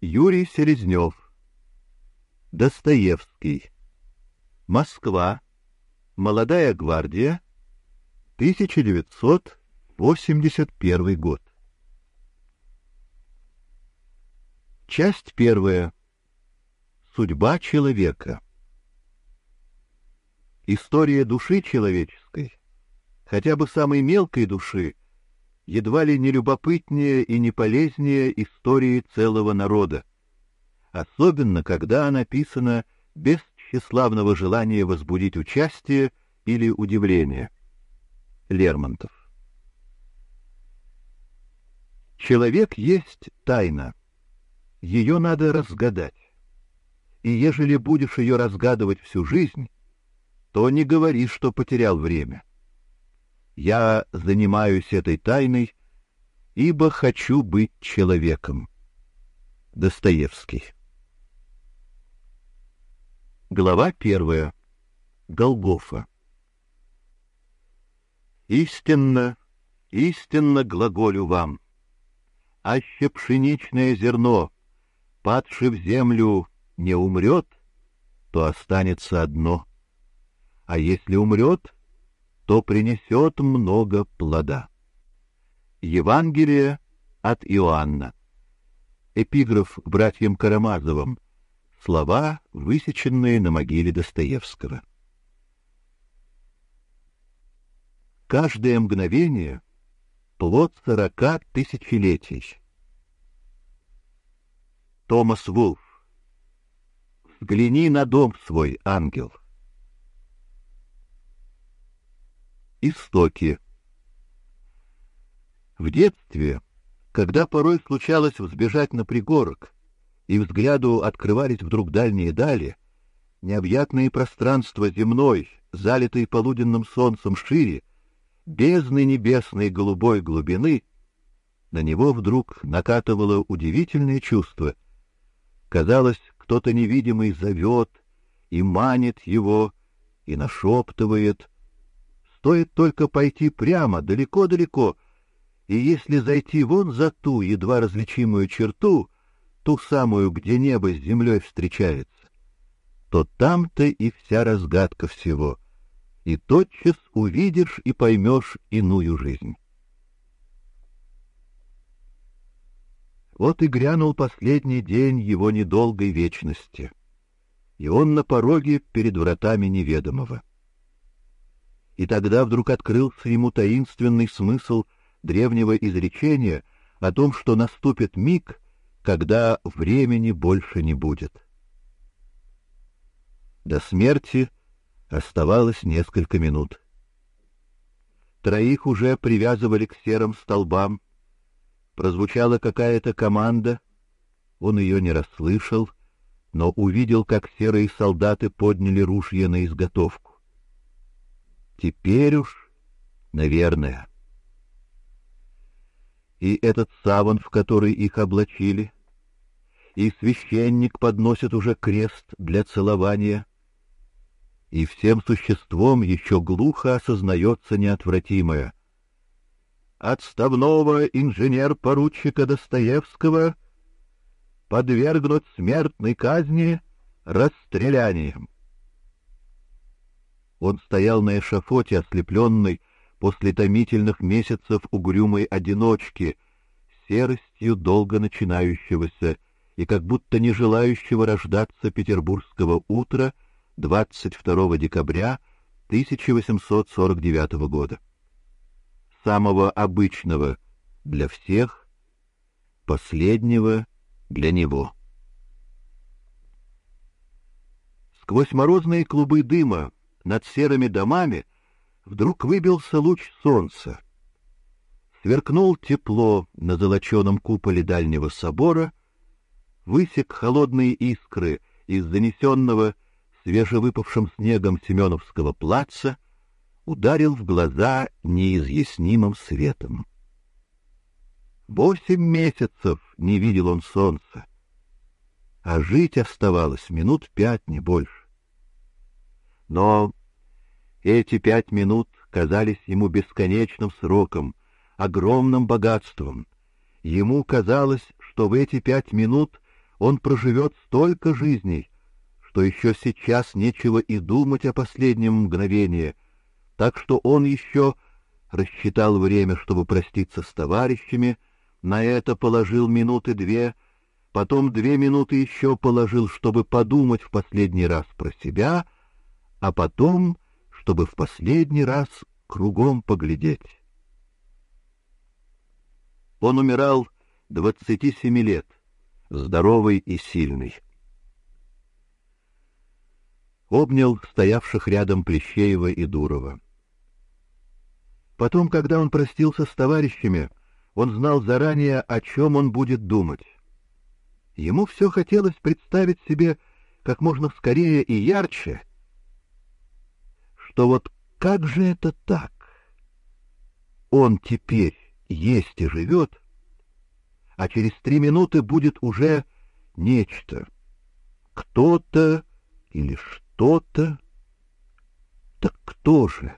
Юрий Селезнев. Достоевский. Москва. Молодая гвардия. 1981 год. Часть первая. Судьба человека. История души человеческой, хотя бы самой мелкой души, едва ли не любопытнее и не полезнее истории целого народа, особенно когда она написана без тщеславного желания возбудить участие или удивление. Лермонтов. Человек есть тайна. Ее надо разгадать. И ежели будешь ее разгадывать всю жизнь, то не говори, что потерял время. Я занимаюсь этой тайной, ибо хочу быть человеком. Достоевский. Глава первая. Голгофа. Истинно, истинно глаголю вам. Аще пшеничное зерно, падши в землю, не умрет, то останется одно. А если умрет, то принесет много плода. Евангелие от Иоанна. Эпиграф к братьям Карамазовым. Слова, высеченные на могиле Достоевского. Каждое мгновение — плод сорока тысячелетий. Томас Вулф. Взгляни на дом свой, ангел. Истоки. В детстве, когда порой случалось взбежать на пригорок, и взгляду открывались вдруг дальние дали, необъятные пространства земной, залитой полуденным солнцем шире, бездны небесной голубой глубины, на него вдруг накатывало удивительное чувство. Казалось, кто-то невидимый зовет и манит его, и нашептывает — Стоит только пойти прямо, далеко-далеко, и если зайти вон за ту едва различимую черту, ту самую, где небо с землей встречается, то там-то и вся разгадка всего, и тотчас увидишь и поймешь иную жизнь. Вот и грянул последний день его недолгой вечности, и он на пороге перед вратами неведомого и тогда вдруг открылся ему таинственный смысл древнего изречения о том, что наступит миг, когда времени больше не будет. До смерти оставалось несколько минут. Троих уже привязывали к серым столбам. Прозвучала какая-то команда. Он ее не расслышал, но увидел, как серые солдаты подняли ружья на изготовку. Теперь уж, наверное. И этот саван, в который их облачили, и священник подносит уже крест для целования, и всем существом еще глухо осознается неотвратимое. Отставного инженер-поручика Достоевского подвергнут смертной казни расстрелянием. Он стоял на эшафоте, ослепленный после томительных месяцев угрюмой одиночки, серостью долго начинающегося и как будто не желающего рождаться петербургского утра 22 декабря 1849 года. Самого обычного для всех, последнего для него. Сквозь морозные клубы дыма над серыми домами вдруг выбился луч солнца. Сверкнул тепло на золоченом куполе дальнего собора, высек холодные искры из занесенного свежевыпавшим снегом Семеновского плаца, ударил в глаза неизъяснимым светом. Восемь месяцев не видел он солнца, а жить оставалось минут пять, не больше. Но эти пять минут казались ему бесконечным сроком, огромным богатством. Ему казалось, что в эти пять минут он проживет столько жизней, что еще сейчас нечего и думать о последнем мгновении, так что он еще рассчитал время, чтобы проститься с товарищами, на это положил минуты две, потом две минуты еще положил, чтобы подумать в последний раз про себя, а потом, чтобы в последний раз кругом поглядеть. Он умирал двадцати семи лет, здоровый и сильный. Обнял стоявших рядом Плещеева и Дурова. Потом, когда он простился с товарищами, он знал заранее, о чем он будет думать. Ему все хотелось представить себе как можно скорее и ярче, что вот как же это так? Он теперь есть и живет, а через три минуты будет уже нечто, кто-то или что-то. Так кто же?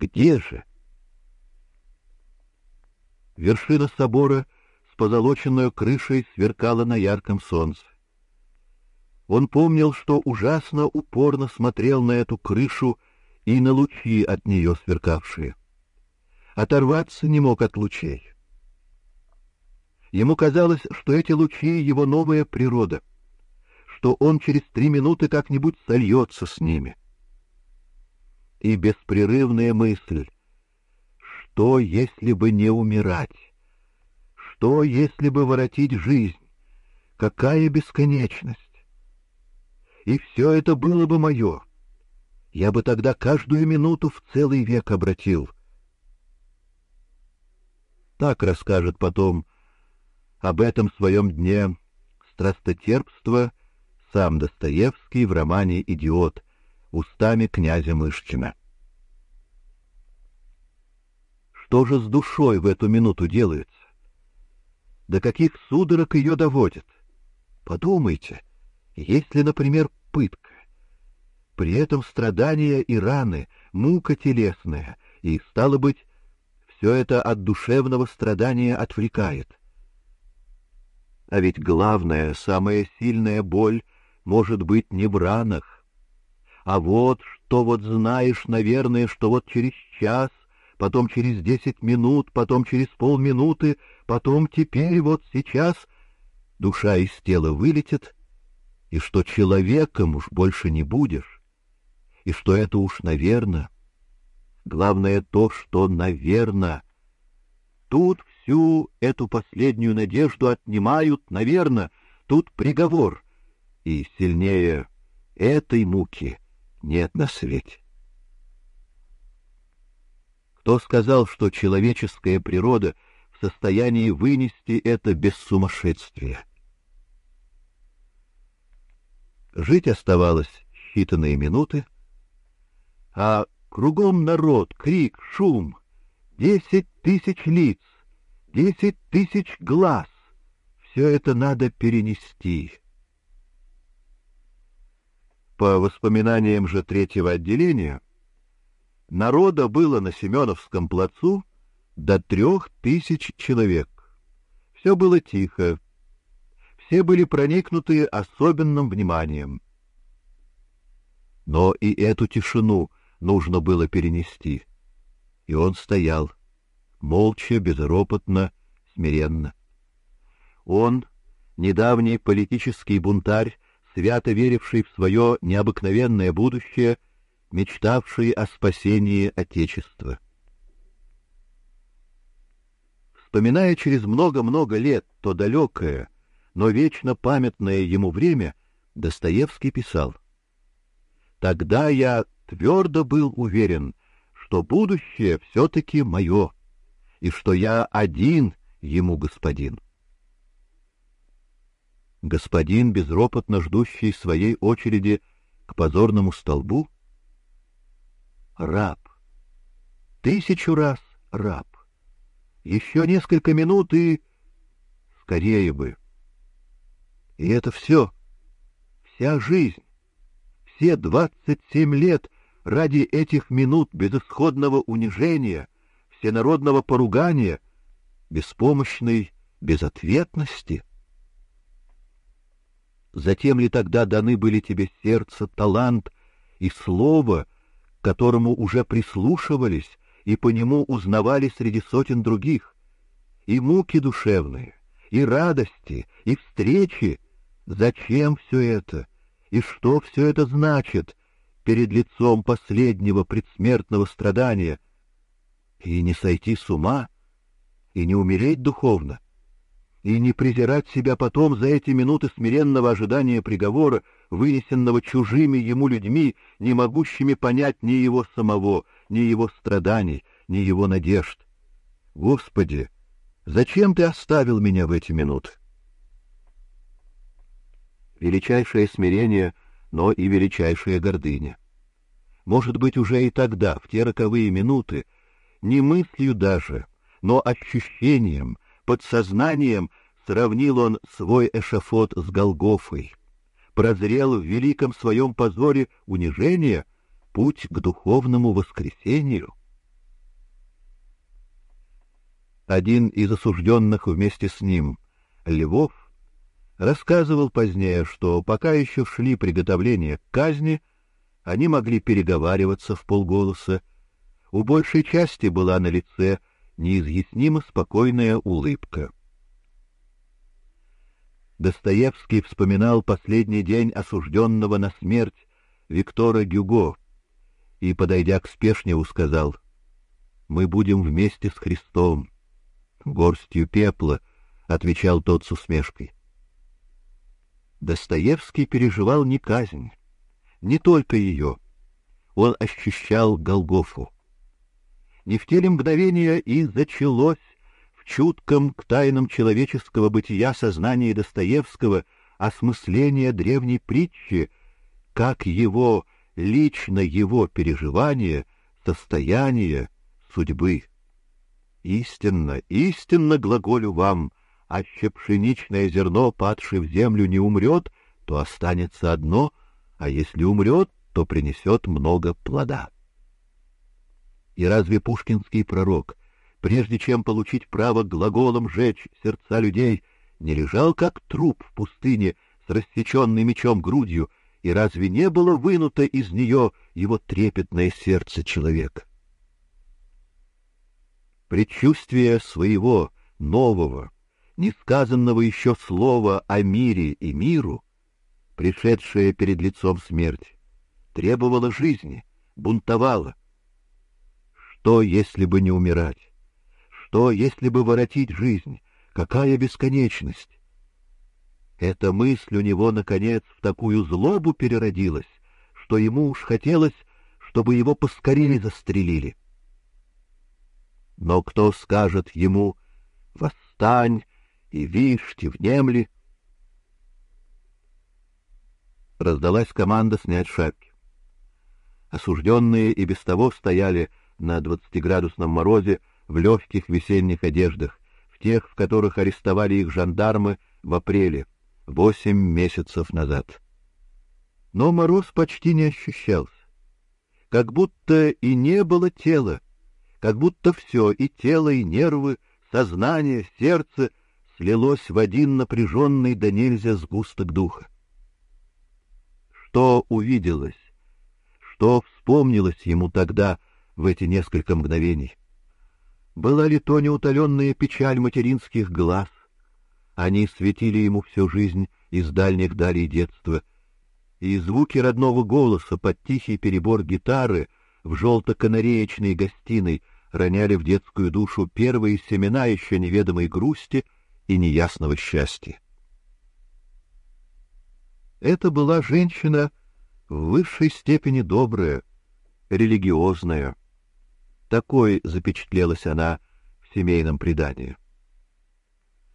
Где же? Вершина собора с позолоченной крышей сверкала на ярком солнце. Он помнил, что ужасно упорно смотрел на эту крышу и на лучи от нее сверкавшие. Оторваться не мог от лучей. Ему казалось, что эти лучи — его новая природа, что он через три минуты как-нибудь сольется с ними. И беспрерывная мысль — что, если бы не умирать? Что, если бы воротить жизнь? Какая бесконечность! И все это было бы мое. Я бы тогда каждую минуту в целый век обратил. Так расскажет потом об этом своем дне страстотерпства сам Достоевский в романе «Идиот» устами князя Мышкина. Что же с душой в эту минуту делается? До каких судорог ее доводит? Подумайте, если, например, пытка, при этом страдания и раны, мука телесная, и, стало быть, все это от душевного страдания отвлекает. А ведь главная, самая сильная боль может быть не в ранах, а вот что вот знаешь, наверное, что вот через час потом через десять минут, потом через полминуты, потом теперь, вот сейчас душа из тела вылетит, и что человеком уж больше не будешь, и что это уж наверно. Главное то, что наверно. Тут всю эту последнюю надежду отнимают, наверно, тут приговор, и сильнее этой муки нет на свете. Кто сказал, что человеческая природа в состоянии вынести это без сумасшествия? Жить оставалось считанные минуты, а кругом народ, крик, шум, десять тысяч лиц, десять тысяч глаз. Все это надо перенести. По воспоминаниям же третьего отделения, Народа было на Семеновском плацу до трех тысяч человек. Все было тихо. Все были проникнуты особенным вниманием. Но и эту тишину нужно было перенести. И он стоял, молча, безропотно, смиренно. Он, недавний политический бунтарь, свято веривший в свое необыкновенное будущее, мечтавший о спасении Отечества. Вспоминая через много-много лет то далекое, но вечно памятное ему время, Достоевский писал: "Тогда я твердо был уверен, что будущее все-таки мое, и что я один ему господин". Господин, безропотно ждущий своей очереди к позорному столбу, раб. Тысячу раз раб. Еще несколько минут и... Скорее бы. И это все. Вся жизнь. Все двадцать семь лет ради этих минут безысходного унижения, всенародного поругания, беспомощной безответности. затем ли тогда даны были тебе сердце, талант и слово, к которому уже прислушивались и по нему узнавали среди сотен других, и муки душевные, и радости, и встречи. Зачем все это? И что все это значит перед лицом последнего предсмертного страдания? И не сойти с ума, и не умереть духовно, и не презирать себя потом за эти минуты смиренного ожидания приговора, вынесенного чужими ему людьми, не могущими понять ни его самого, ни его страданий, ни его надежд. Господи, зачем ты оставил меня в эти минуты? Величайшее смирение, но и величайшая гордыня. Может быть, уже и тогда, в те роковые минуты, не мыслью даже, но ощущением, подсознанием сравнил он свой эшафот с Голгофой, прозрел в великом своем позоре унижения путь к духовному воскресению. Один из осужденных вместе с ним, Львов, рассказывал позднее, что пока еще шли приготовления к казни, они могли переговариваться в полголоса. У большей части была на лице неизъяснимо спокойная улыбка. Достоевский вспоминал последний день осужденного на смерть Виктора Гюго и, подойдя к Спешневу, сказал: "Мы будем вместе с Христом" горстью пепла, отвечал тот с усмешкой. Достоевский переживал не казнь, не только ее. Он ощущал Голгофу. Не в те ли мгновения и зачалось в чутком к тайнам человеческого бытия сознании Достоевского осмысление древней притчи, как его лично его переживание, состояние судьбы. Истинно, истинно глаголю вам, аще пшеничное зерно, падшее в землю, не умрет, то останется одно, а если умрет, то принесет много плода. И разве пушкинский пророк, прежде чем получить право глаголом жечь сердца людей, не лежал как труп в пустыне с рассеченной мечом грудью, и разве не было вынуто из нее его трепетное сердце человека? предчувствие своего нового, несказанного еще слова о мире и миру, пришедшее перед лицом смерти, требовало жизни, бунтовало. Что, если бы не умирать? Что, если бы воротить жизнь? Какая бесконечность? Эта мысль у него, наконец, в такую злобу переродилась, что ему уж хотелось, чтобы его поскорее застрелили. Но кто скажет ему «Восстань и вишьте, внемли»? Раздалась команда снять шапки. Осужденные и без того стояли на двадцатиградусном морозе в легких весенних одеждах, в тех, в которых арестовали их жандармы в апреле, восемь месяцев назад. Но мороз почти не ощущался, как будто и не было тела, как будто все, и тело, и нервы, сознание, сердце слилось в один напряженный до нельзя сгусток духа. Что увиделось, что вспомнилось ему тогда в эти несколько мгновений? Была ли то неутоленная печаль материнских глаз? Они светили ему всю жизнь из дальних далей детства, и звуки родного голоса под тихий перебор гитары — в желто-канареечной гостиной роняли в детскую душу первые семена еще неведомой грусти и неясного счастья. Это была женщина в высшей степени добрая, религиозная. Такой запечатлелась она в семейном предании.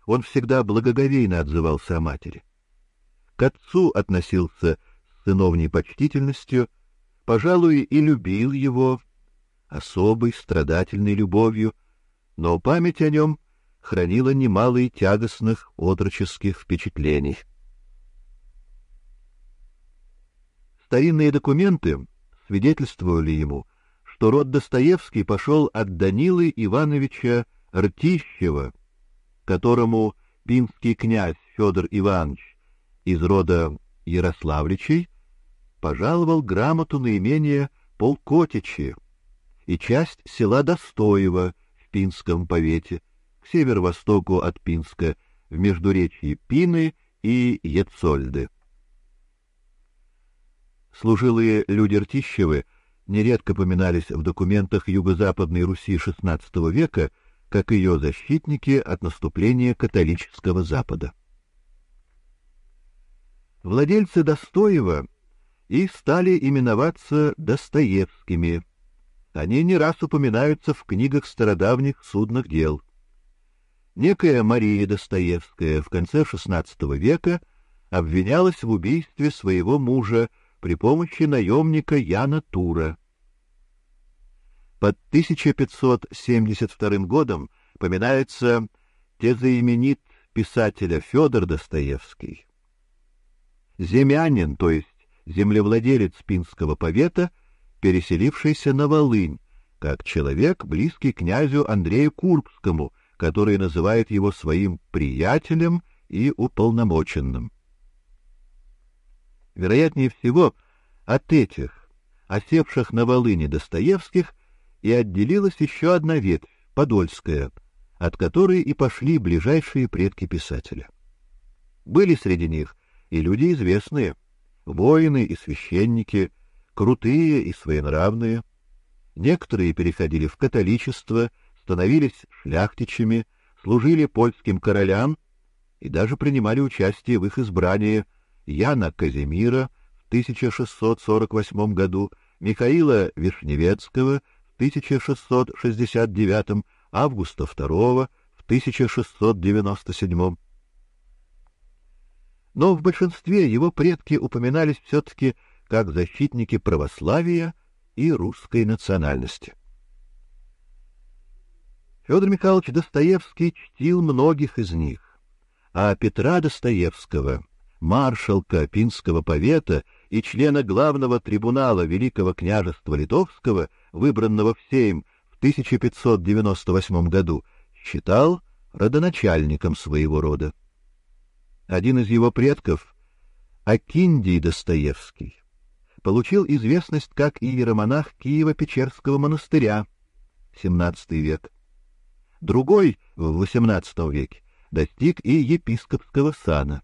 Он всегда благоговейно отзывался о матери. К отцу относился с сыновней почтительностью — пожалуй, и любил его особой страдательной любовью, но память о нем хранила немало и тягостных отроческих впечатлений. Старинные документы свидетельствовали ему, что род Достоевский пошел от Данилы Ивановича Ртищева, которому пинский князь Федор Иванович из рода Ярославличей, пожаловал грамоту на имение Полкотичи и часть села Достоево в Пинском повете, к северо-востоку от Пинска, в междуречье Пины и Ецольды. Служилые люди Ртищевы нередко поминались в документах Юго-Западной Руси XVI века как ее защитники от наступления католического Запада. Владельцы Достоева и стали именоваться Достоевскими. Они не раз упоминаются в книгах стародавних судных дел. Некая Мария Достоевская в конце XVI века обвинялась в убийстве своего мужа при помощи наемника Яна Тура. Под 1572 годом поминается тезаименит писателя Федор Достоевский. Земянин, то есть землевладелец Пинского повета, переселившийся на Волынь, как человек, близкий князю Андрею Курбскому, который называет его своим приятелем и уполномоченным. Вероятнее всего, от этих, осевших на Волыне Достоевских, и отделилась еще одна ветвь, Подольская, от которой и пошли ближайшие предки писателя. Были среди них и люди известные, воины и священники, крутые и своенравные. Некоторые переходили в католичество, становились шляхтичами, служили польским королям и даже принимали участие в их избрании Яна Казимира в 1648 году, Михаила Вишневецкого в 1669, Августа II в 1697. Но в большинстве его предки упоминались все-таки как защитники православия и русской национальности. Федор Михайлович Достоевский чтил многих из них, а Петра Достоевского, маршалка Пинского повета и члена главного трибунала Великого княжества Литовского, выбранного в Сейм в 1598 году, считал родоначальником своего рода. Один из его предков, Акиндий Достоевский, получил известность как иеромонах Киево-Печерского монастыря, XVII век. Другой в XVIII веке достиг и епископского сана.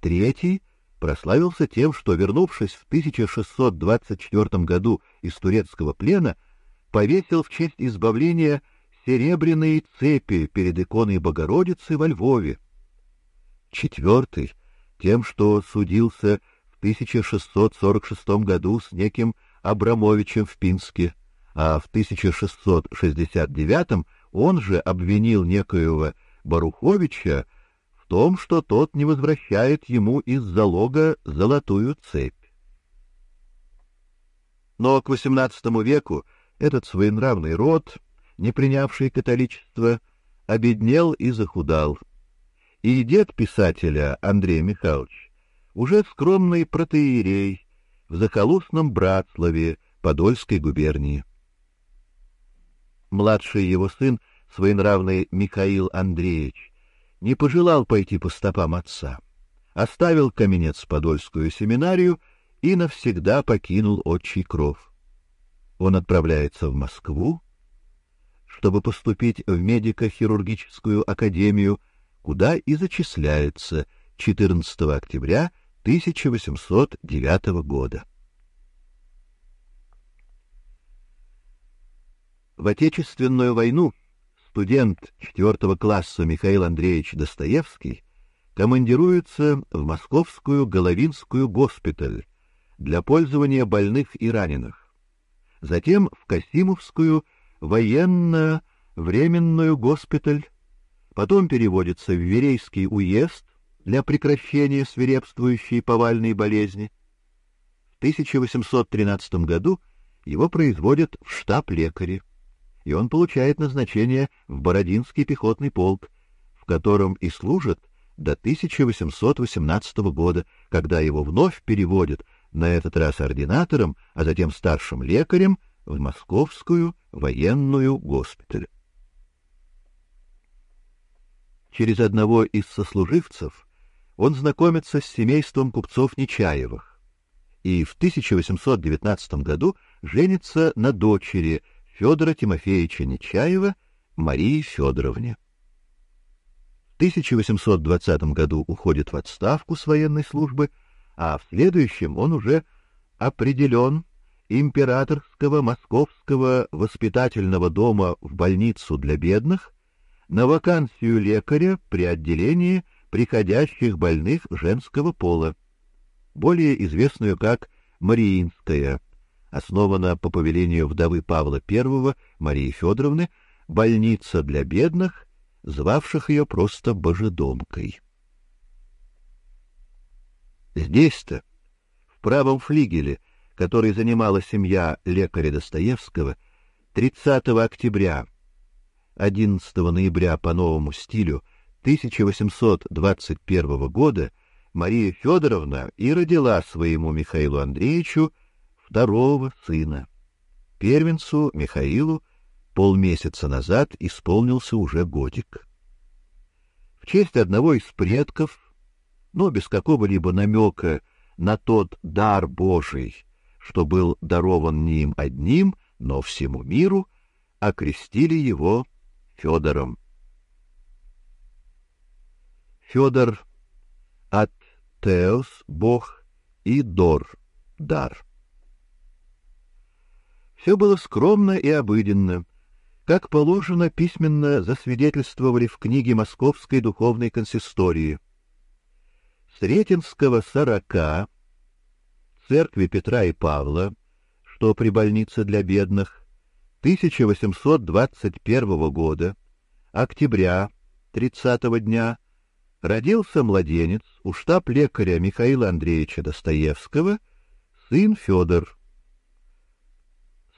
Третий прославился тем, что, вернувшись в 1624 году из турецкого плена, повесил в честь избавления серебряные цепи перед иконой Богородицы во Львове. Четвертый — тем, что судился в 1646 году с неким Абрамовичем в Пинске, а в 1669 он же обвинил некоего Баруховича в том, что тот не возвращает ему из залога золотую цепь. Но к XVIII веку этот своенравный род, не принявший католичество, обеднел и захудал и дед писателя Андрей Михайлович уже скромный протоиерей в захолустном Братславе Подольской губернии. Младший его сын, своенравный Михаил Андреевич, не пожелал пойти по стопам отца, оставил Каменец Подольскую семинарию и навсегда покинул отчий кров. Он отправляется в Москву, чтобы поступить в медико-хирургическую академию куда и зачисляется 14 октября 1809 года. В Отечественную войну студент четвертого класса Михаил Андреевич Достоевский командируется в Московскую Головинскую госпиталь для пользования больных и раненых. Затем в Касимовскую военно-временную госпиталь потом переводится в Верейский уезд для прекращения свирепствующей повальной болезни. В 1813 году его производят в штаб лекаря, и он получает назначение в Бородинский пехотный полк, в котором и служит до 1818 года, когда его вновь переводят, на этот раз ординатором, а затем старшим лекарем, в Московскую военную госпиталь. Через одного из сослуживцев он знакомится с семейством купцов Нечаевых и в 1819 году женится на дочери Федора Тимофеевича Нечаева Марии Федоровне. В 1820 году уходит в отставку с военной службы, а в следующем он уже определен императорского московского воспитательного дома в больницу для бедных на вакансию лекаря при отделении приходящих больных женского пола, более известную как Мариинская, основана по повелению вдовы Павла I Марии Федоровны больница для бедных, звавших ее просто божедомкой. Здесь-то, в правом флигеле, который занимала семья лекаря Достоевского, 30 октября 11 ноября по новому стилю 1821 года Мария Федоровна и родила своему Михаилу Андреевичу второго сына. Первенцу Михаилу полмесяца назад исполнился уже годик. В честь одного из предков, но без какого-либо намека на тот дар Божий, что был дарован не им одним, но всему миру, окрестили его Федором. Федор от Теос Бог и Дор дар. Все было скромно и обыденно, как положено, письменно засвидетельствовали в книге Московской духовной консистории. Сретенского сорока, церкви Петра и Павла, что при больнице для бедных, 1821 года, октября 30 дня, родился младенец у штаб-лекаря Михаила Андреевича Достоевского, сын Федор.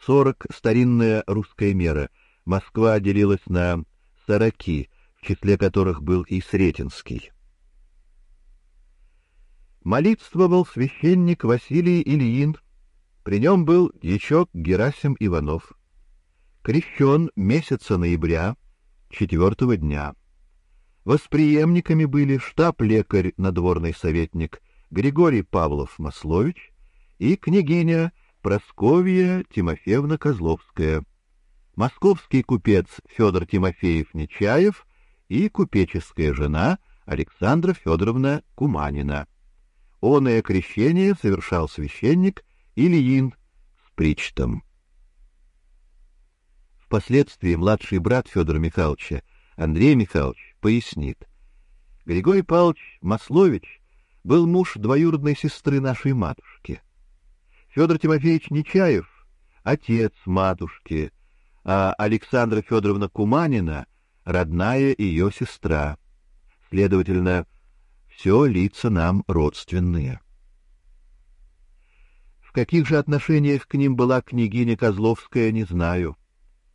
Сорок — старинная русская мера — Москва делилась на сороки, в числе которых был и Сретенский. Молитствовал священник Василий Ильин, при нем был дьячок Герасим Иванов. Крещен месяца ноября, четвертого дня. Восприемниками были штаб-лекарь, надворный советник Григорий Павлов-Маслович и княгиня Просковья Тимофеевна Козловская московский купец Федор Тимофеев Нечаев и купеческая жена Александра Федоровна Куманина. Оное крещение совершал священник Ильин с причтом. Впоследствии младший брат Федора Михайловича, Андрей Михайлович, пояснит. Григорий Павлович Маслович был муж двоюродной сестры нашей матушки. Федор Тимофеевич Нечаев — отец матушки, а Александра Федоровна Куманина — родная ее сестра. Следовательно, все лица нам родственные. В каких же отношениях к ним была княгиня Козловская, не знаю.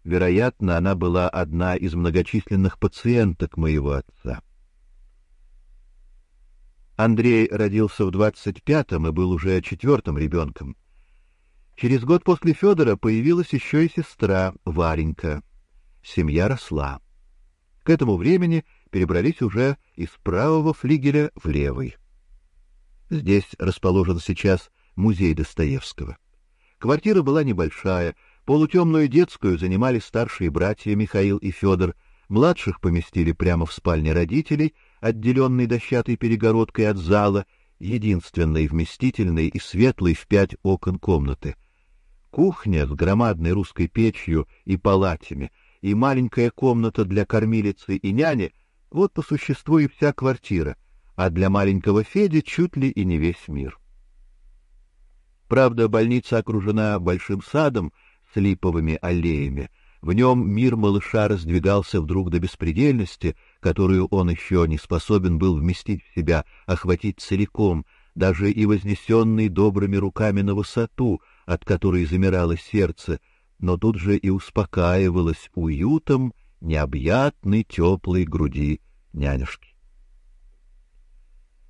Вероятно, она была одна из многочисленных пациенток моего отца. Андрей родился в двадцать пятом и был уже четвертым ребенком. Через год после Федора появилась еще и сестра Варенька. Семья росла. К этому времени перебрались уже из правого флигеля в левый. Здесь расположен сейчас музей Достоевского. Квартира была небольшая, полутемную детскую занимали старшие братья Михаил и Федор, младших поместили прямо в спальне родителей, отделенной дощатой перегородкой от зала, единственной вместительной и светлой в пять окон комнаты — Кухня с громадной русской печью и палатами, и маленькая комната для кормилицы и няни — вот по существу и вся квартира, а для маленького Феди чуть ли и не весь мир. Правда, больница окружена большим садом с липовыми аллеями. В нем мир малыша раздвигался вдруг до беспредельности, которую он еще не способен был вместить в себя, охватить целиком, даже и вознесенный добрыми руками на высоту — от которой замирало сердце, но тут же и успокаивалось уютом необъятной теплой груди нянюшки.